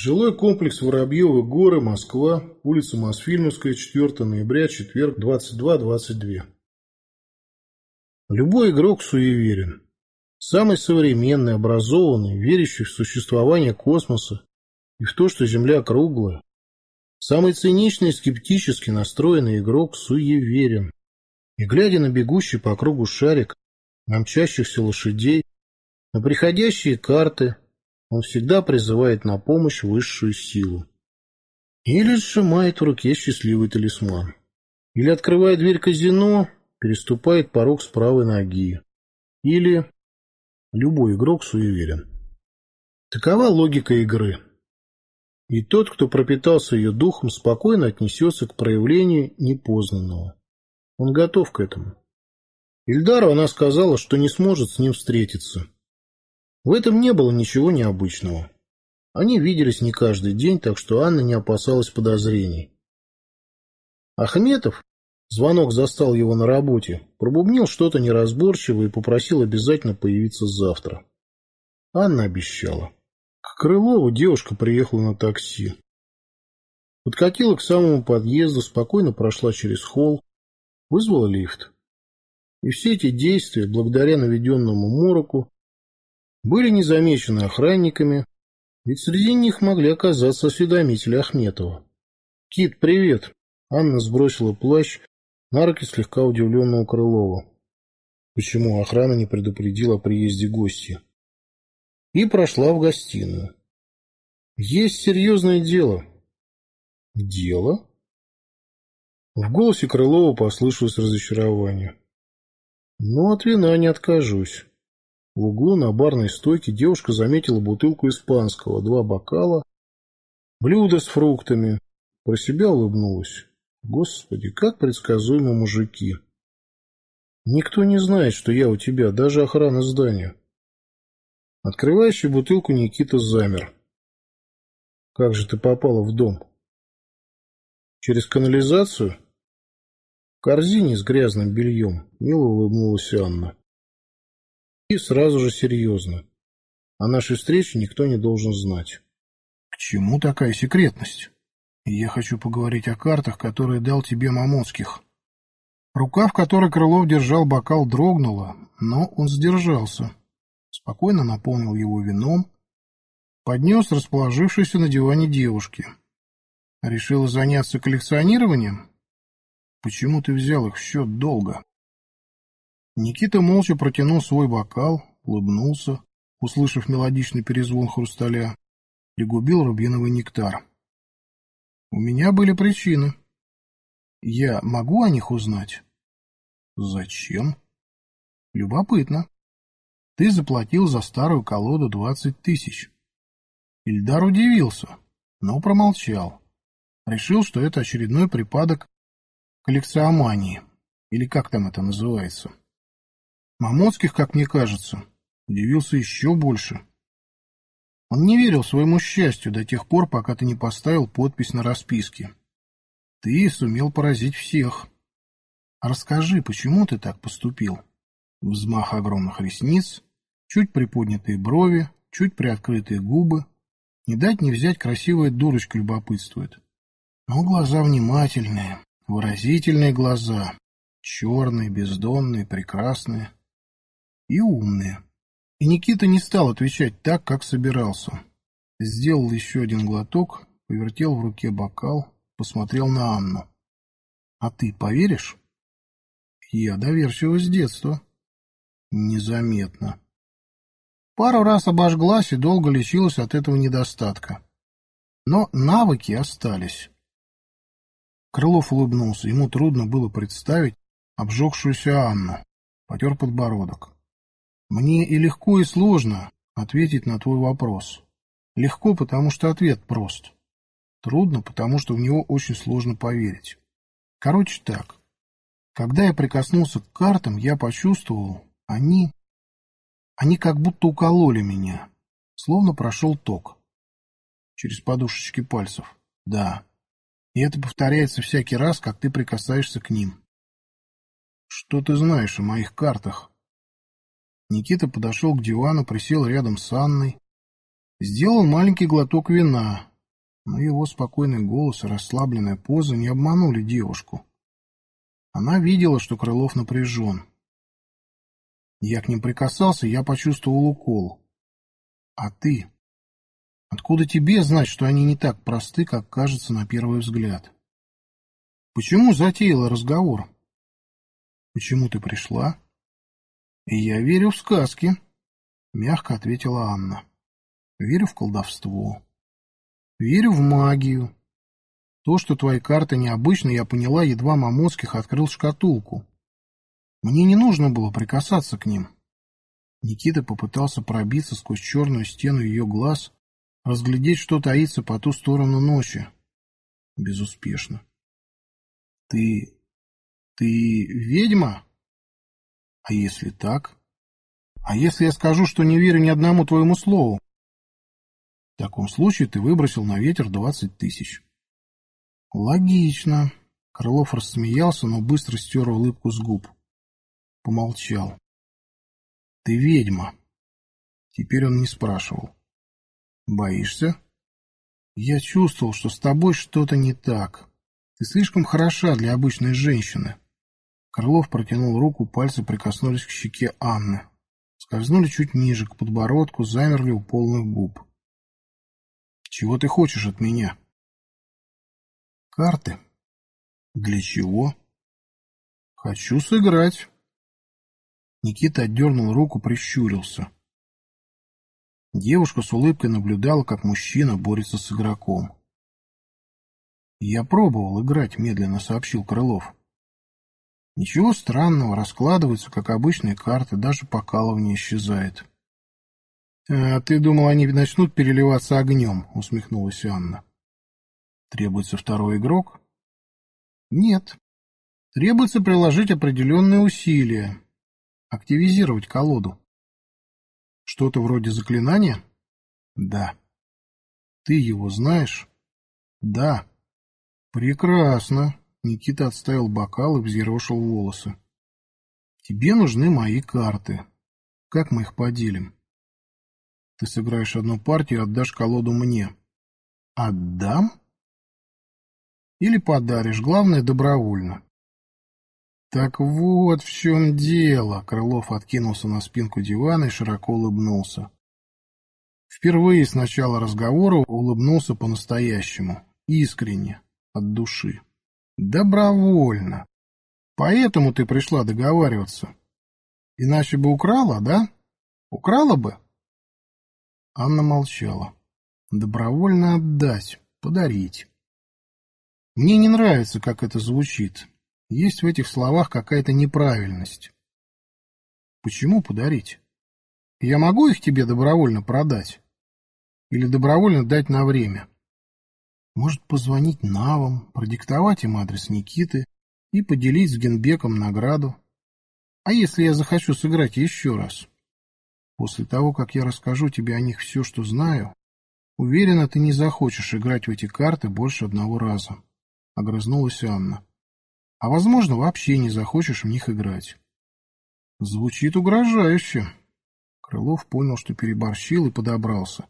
Жилой комплекс Воробьевы горы, Москва, улица Мосфильмовская, 4 ноября, четверг, 22.22. Любой игрок суеверен. Самый современный, образованный, верящий в существование космоса и в то, что Земля круглая. Самый циничный и скептически настроенный игрок суеверен. И глядя на бегущий по кругу шарик, на мчащихся лошадей, на приходящие карты, он всегда призывает на помощь высшую силу. Или сжимает в руке счастливый талисман. Или, открывая дверь казино, переступает порог с правой ноги. Или любой игрок суеверен. Такова логика игры. И тот, кто пропитался ее духом, спокойно отнесется к проявлению непознанного. Он готов к этому. Ильдару она сказала, что не сможет с ним встретиться. В этом не было ничего необычного. Они виделись не каждый день, так что Анна не опасалась подозрений. Ахметов, звонок застал его на работе, пробубнил что-то неразборчивое и попросил обязательно появиться завтра. Анна обещала. К Крылову девушка приехала на такси. Подкатила к самому подъезду, спокойно прошла через холл, вызвала лифт. И все эти действия, благодаря наведенному мороку, были незамечены охранниками, ведь среди них могли оказаться осведомители Ахметова. «Кит, привет!» Анна сбросила плащ на руки слегка удивленного Крылова. Почему охрана не предупредила о приезде гостя? И прошла в гостиную. «Есть серьезное дело». «Дело?» В голосе Крылова послышалось разочарование. «Ну, от вина не откажусь». В углу на барной стойке девушка заметила бутылку испанского, два бокала, блюдо с фруктами. Про себя улыбнулась. Господи, как предсказуемы мужики. Никто не знает, что я у тебя, даже охрана здания. Открывающий бутылку Никита замер. Как же ты попала в дом? Через канализацию? В корзине с грязным бельем, мило улыбнулась Анна. И сразу же серьезно. О нашей встрече никто не должен знать. К чему такая секретность? Я хочу поговорить о картах, которые дал тебе Мамонских. Рука, в которой Крылов держал бокал, дрогнула, но он сдержался. Спокойно наполнил его вином, поднес расположившейся на диване девушке. Решила заняться коллекционированием? Почему ты взял их в счет долго? Никита молча протянул свой бокал, улыбнулся, услышав мелодичный перезвон хрусталя, пригубил рубиновый нектар. У меня были причины. Я могу о них узнать? Зачем? Любопытно. Ты заплатил за старую колоду двадцать тысяч. Ильдар удивился, но промолчал. Решил, что это очередной припадок коллекциомании, или как там это называется. Мамоцких, как мне кажется, удивился еще больше. Он не верил своему счастью до тех пор, пока ты не поставил подпись на расписке. Ты сумел поразить всех. расскажи, почему ты так поступил? Взмах огромных ресниц, чуть приподнятые брови, чуть приоткрытые губы. Не дать не взять красивая дурочка любопытствует. Но глаза внимательные, выразительные глаза, черные, бездонные, прекрасные и умные. И Никита не стал отвечать так, как собирался. Сделал еще один глоток, повертел в руке бокал, посмотрел на Анну. «А ты поверишь?» «Я доверчива с детства». «Незаметно». Пару раз обожглась и долго лечилась от этого недостатка. Но навыки остались. Крылов улыбнулся. Ему трудно было представить обжегшуюся Анну. Потер подбородок. Мне и легко, и сложно ответить на твой вопрос. Легко, потому что ответ прост. Трудно, потому что в него очень сложно поверить. Короче так. Когда я прикоснулся к картам, я почувствовал, они... Они как будто укололи меня. Словно прошел ток. Через подушечки пальцев. Да. И это повторяется всякий раз, как ты прикасаешься к ним. Что ты знаешь о моих картах? Никита подошел к дивану, присел рядом с Анной, сделал маленький глоток вина, Но его спокойный голос и расслабленная поза не обманули девушку. Она видела, что Крылов напряжен. Я к ним прикасался, я почувствовал укол. А ты? Откуда тебе знать, что они не так просты, как кажется на первый взгляд? Почему затеяла разговор? Почему ты пришла? Я верю в сказки, мягко ответила Анна. Верю в колдовство. Верю в магию. То, что твои карты необычны, я поняла, едва Мамоцких открыл шкатулку. Мне не нужно было прикасаться к ним. Никита попытался пробиться сквозь черную стену ее глаз, разглядеть, что таится по ту сторону ночи. Безуспешно. Ты... ты ведьма? А если так? А если я скажу, что не верю ни одному твоему слову? В таком случае ты выбросил на ветер двадцать тысяч. Логично. Крылов рассмеялся, но быстро стер улыбку с губ. Помолчал. Ты ведьма. Теперь он не спрашивал. Боишься? Я чувствовал, что с тобой что-то не так. Ты слишком хороша для обычной женщины. Крылов протянул руку, пальцы прикоснулись к щеке Анны. Скользнули чуть ниже, к подбородку, замерли у полных губ. «Чего ты хочешь от меня?» «Карты». «Для чего?» «Хочу сыграть». Никита отдернул руку, прищурился. Девушка с улыбкой наблюдала, как мужчина борется с игроком. «Я пробовал играть», — медленно сообщил Крылов. «Ничего странного, раскладываются, как обычные карты, даже покалывание исчезает». «А ты думал, они начнут переливаться огнем?» — усмехнулась Анна. «Требуется второй игрок?» «Нет. Требуется приложить определенные усилия, активизировать колоду». «Что-то вроде заклинания?» «Да». «Ты его знаешь?» «Да». «Прекрасно!» Никита отставил бокал и взъерошил волосы. «Тебе нужны мои карты. Как мы их поделим?» «Ты сыграешь одну партию и отдашь колоду мне». «Отдам?» «Или подаришь, главное, добровольно». «Так вот в чем дело!» Крылов откинулся на спинку дивана и широко улыбнулся. Впервые с начала разговора улыбнулся по-настоящему, искренне от души. Добровольно. Поэтому ты пришла договариваться. Иначе бы украла, да? Украла бы? Анна молчала. Добровольно отдать, подарить. Мне не нравится, как это звучит. Есть в этих словах какая-то неправильность. Почему подарить? Я могу их тебе добровольно продать? Или добровольно дать на время? Может позвонить Навам, продиктовать им адрес Никиты и поделить с Генбеком награду. А если я захочу сыграть еще раз? После того, как я расскажу тебе о них все, что знаю, уверена, ты не захочешь играть в эти карты больше одного раза. Огрызнулась Анна. А возможно, вообще не захочешь в них играть. Звучит угрожающе. Крылов понял, что переборщил и подобрался.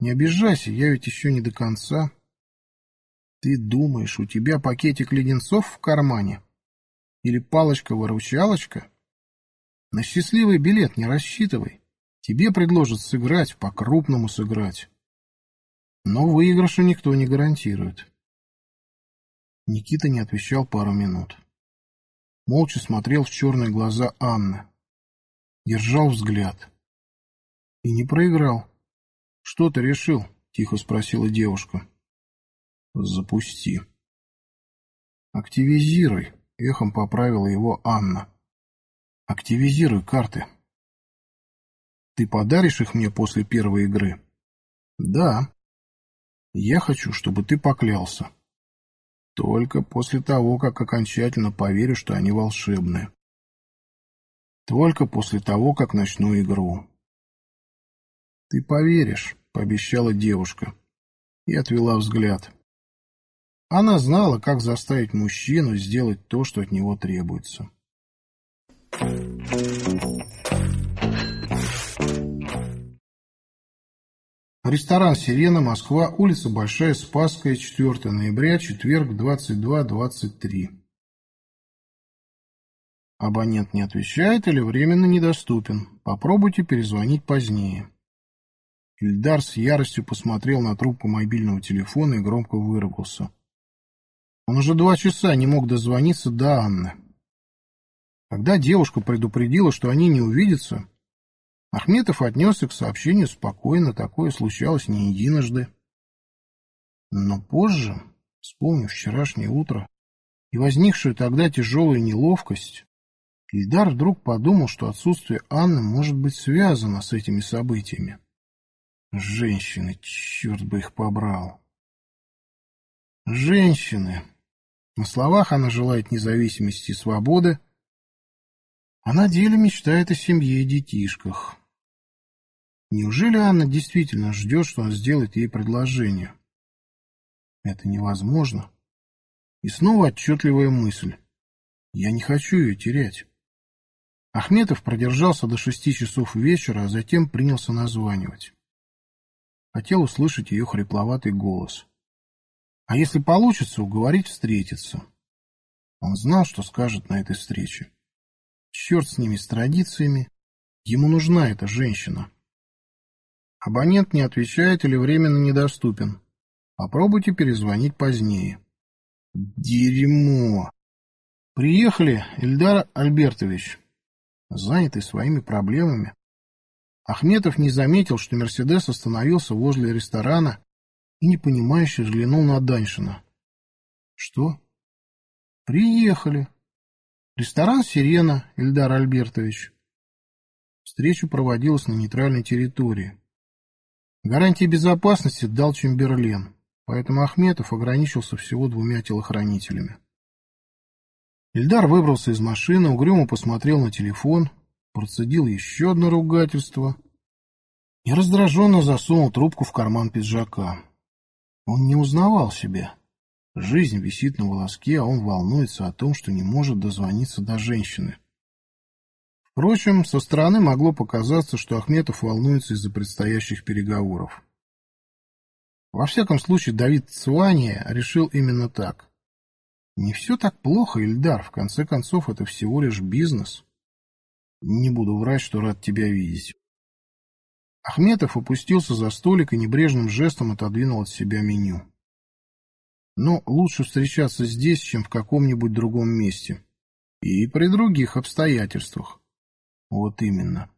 Не обижайся, я ведь еще не до конца. Ты думаешь, у тебя пакетик леденцов в кармане? Или палочка-выручалочка? На счастливый билет не рассчитывай. Тебе предложат сыграть, по-крупному сыграть. Но выигрыша никто не гарантирует. Никита не отвечал пару минут. Молча смотрел в черные глаза Анны. Держал взгляд. И не проиграл. «Что ты решил?» — тихо спросила девушка. Запусти. Активизируй, эхом поправила его Анна. Активизируй карты. Ты подаришь их мне после первой игры? Да. Я хочу, чтобы ты поклялся. Только после того, как окончательно поверю, что они волшебные. Только после того, как начну игру. Ты поверишь, пообещала девушка и отвела взгляд. Она знала, как заставить мужчину сделать то, что от него требуется. Ресторан «Сирена», Москва, улица Большая Спасская, 4 ноября, четверг, 22.23. Абонент не отвечает или временно недоступен. Попробуйте перезвонить позднее. Ильдар с яростью посмотрел на трубку мобильного телефона и громко выругался. Он уже два часа не мог дозвониться до Анны. Когда девушка предупредила, что они не увидятся, Ахметов отнесся к сообщению спокойно, такое случалось не единожды. Но позже, вспомнив вчерашнее утро и возникшую тогда тяжелую неловкость, Ильдар вдруг подумал, что отсутствие Анны может быть связано с этими событиями. Женщины, черт бы их побрал. Женщины. На словах она желает независимости и свободы, а на деле мечтает о семье и детишках. Неужели Анна действительно ждет, что он сделает ей предложение? Это невозможно. И снова отчетливая мысль. Я не хочу ее терять. Ахметов продержался до шести часов вечера, а затем принялся названивать. Хотел услышать ее хрипловатый голос. А если получится, уговорить встретиться. Он знал, что скажет на этой встрече. Черт с ними, с традициями. Ему нужна эта женщина. Абонент не отвечает или временно недоступен. Попробуйте перезвонить позднее. Дерьмо. Приехали, Эльдар Альбертович занятый своими проблемами. Ахметов не заметил, что «Мерседес» остановился возле ресторана и непонимающе взглянул на Даньшина. «Что?» «Приехали. Ресторан «Сирена», Эльдар Альбертович». Встреча проводилась на нейтральной территории. Гарантии безопасности дал Чемберлен, поэтому Ахметов ограничился всего двумя телохранителями. Ильдар выбрался из машины, угрюмо посмотрел на телефон, процедил еще одно ругательство и раздраженно засунул трубку в карман пиджака. Он не узнавал себя. Жизнь висит на волоске, а он волнуется о том, что не может дозвониться до женщины. Впрочем, со стороны могло показаться, что Ахметов волнуется из-за предстоящих переговоров. Во всяком случае, Давид Цвания решил именно так. Не все так плохо, Ильдар. В конце концов, это всего лишь бизнес. Не буду врать, что рад тебя видеть. Ахметов опустился за столик и небрежным жестом отодвинул от себя меню. Но лучше встречаться здесь, чем в каком-нибудь другом месте. И при других обстоятельствах. Вот именно.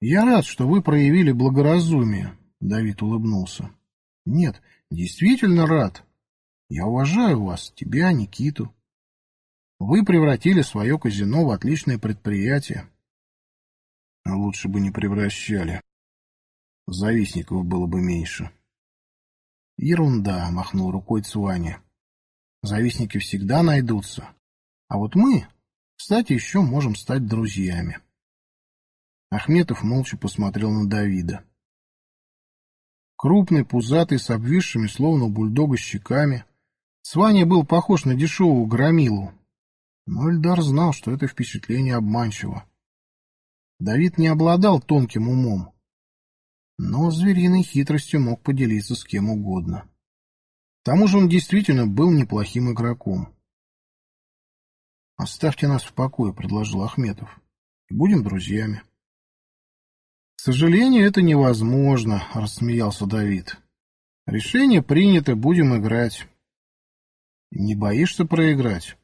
Я рад, что вы проявили благоразумие, Давид улыбнулся. Нет, действительно рад. Я уважаю вас, тебя, Никиту. Вы превратили свое казино в отличное предприятие. А лучше бы не превращали. Завистников было бы меньше. Ерунда, махнул рукой Цуаня. Завистники всегда найдутся. А вот мы, кстати, еще можем стать друзьями. Ахметов молча посмотрел на Давида. Крупный, пузатый, с обвисшими, словно бульдога, щеками, Сваня был похож на дешевого громилу, но Эльдар знал, что это впечатление обманчиво. Давид не обладал тонким умом, но звериной хитростью мог поделиться с кем угодно. К тому же он действительно был неплохим игроком. «Оставьте нас в покое», — предложил Ахметов. «Будем друзьями». «К сожалению, это невозможно», — рассмеялся Давид. «Решение принято, будем играть». Не боишься проиграть?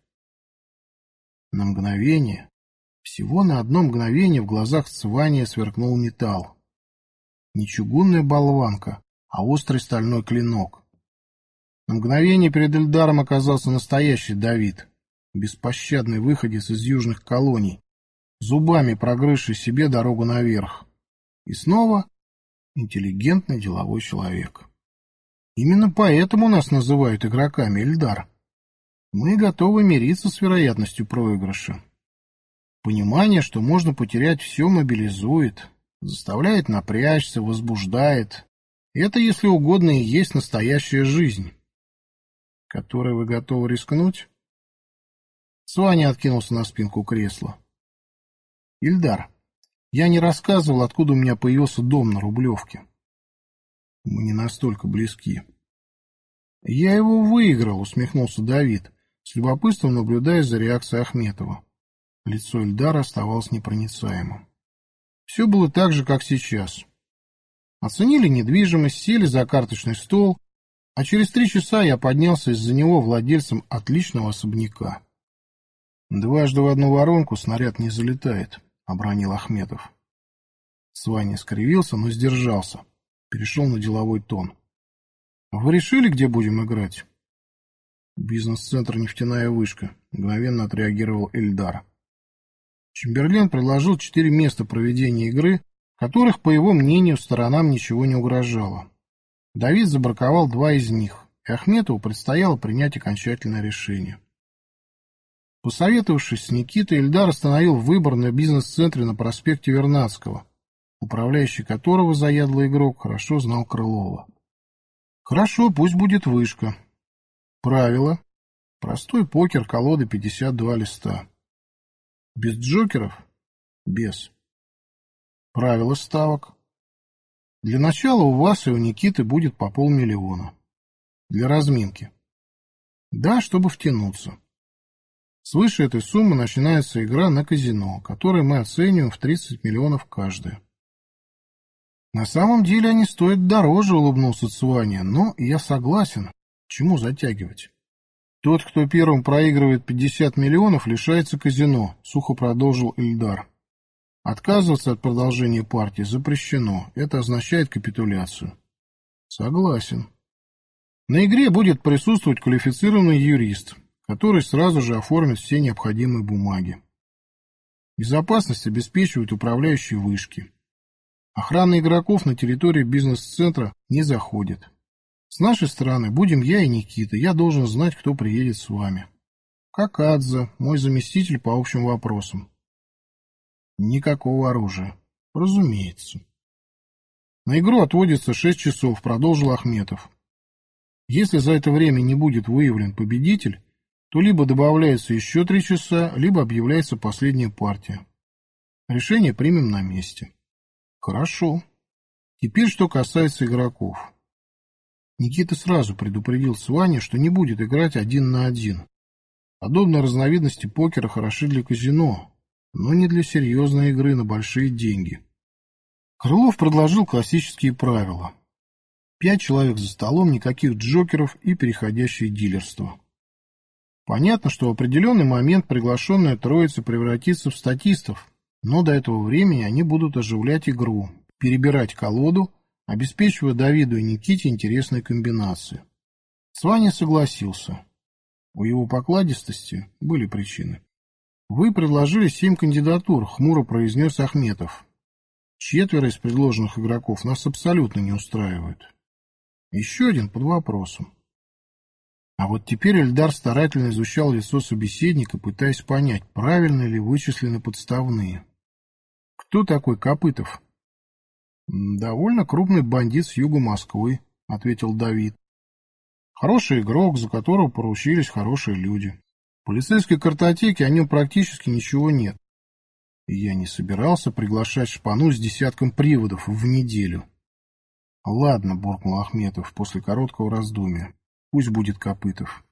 На мгновение, всего на одно мгновение в глазах Цвания сверкнул металл. Не чугунная болванка, а острый стальной клинок. На мгновение перед Эльдаром оказался настоящий Давид, беспощадный выходец из южных колоний, зубами прогрызший себе дорогу наверх. И снова интеллигентный деловой человек. Именно поэтому нас называют игроками Эльдар. Мы готовы мириться с вероятностью проигрыша. Понимание, что можно потерять все, мобилизует, заставляет напрячься, возбуждает. Это, если угодно, и есть настоящая жизнь. Которой вы готовы рискнуть? Сваня откинулся на спинку кресла. Ильдар, я не рассказывал, откуда у меня появился дом на Рублевке. Мы не настолько близки. Я его выиграл, усмехнулся Давид, с любопытством наблюдая за реакцией Ахметова. Лицо Эльдара оставалось непроницаемым. Все было так же, как сейчас. Оценили недвижимость, сели за карточный стол, а через три часа я поднялся из-за него владельцем отличного особняка. «Дважды в одну воронку снаряд не залетает», — обронил Ахметов. Сваня скривился, но сдержался. Перешел на деловой тон. «Вы решили, где будем играть?» «Бизнес-центр «Нефтяная вышка», — мгновенно отреагировал Эльдар. Чемберлен предложил четыре места проведения игры, которых, по его мнению, сторонам ничего не угрожало. Давид забраковал два из них, и Ахметову предстояло принять окончательное решение. Посоветовавшись с Никитой, Ильдар остановил выбор на бизнес-центре на проспекте Вернадского, управляющий которого заядлый игрок хорошо знал Крылова. Хорошо, пусть будет вышка. Правило. Простой покер, колоды 52 листа. Без джокеров? Без. Правило ставок. Для начала у вас и у Никиты будет по полмиллиона. Для разминки. Да, чтобы втянуться. Свыше этой суммы начинается игра на казино, которую мы оцениваем в 30 миллионов каждая. На самом деле они стоят дороже, улыбнулся Цуаня, но я согласен. Чему затягивать? Тот, кто первым проигрывает 50 миллионов, лишается казино, сухо продолжил Ильдар. Отказываться от продолжения партии запрещено. Это означает капитуляцию. Согласен. На игре будет присутствовать квалифицированный юрист, который сразу же оформит все необходимые бумаги. Безопасность обеспечивают управляющие вышки. Охрана игроков на территории бизнес-центра не заходит. С нашей стороны будем я и Никита. Я должен знать, кто приедет с вами. Как Адза, мой заместитель по общим вопросам. Никакого оружия. Разумеется. На игру отводится шесть часов, продолжил Ахметов. Если за это время не будет выявлен победитель, то либо добавляется еще три часа, либо объявляется последняя партия. Решение примем на месте. Хорошо. Теперь что касается игроков. Никита сразу предупредил Сване, что не будет играть один на один. Подобные разновидности покера хороши для казино, но не для серьезной игры на большие деньги. Крылов предложил классические правила. Пять человек за столом, никаких джокеров и переходящее дилерство. Понятно, что в определенный момент приглашенная троица превратится в статистов, но до этого времени они будут оживлять игру, перебирать колоду, обеспечивая Давиду и Никите интересные комбинации. Сваня согласился. У его покладистости были причины. «Вы предложили семь кандидатур», — хмуро произнес Ахметов. «Четверо из предложенных игроков нас абсолютно не устраивают. Еще один под вопросом. А вот теперь Эльдар старательно изучал лицо собеседника, пытаясь понять, правильно ли вычислены подставные. «Кто такой Копытов?» «Довольно крупный бандит с юга Москвы», — ответил Давид. «Хороший игрок, за которого поручились хорошие люди. В полицейской картотеке о нем практически ничего нет. И я не собирался приглашать шпану с десятком приводов в неделю». «Ладно», — буркнул Ахметов после короткого раздумья. Пусть будет Копытов.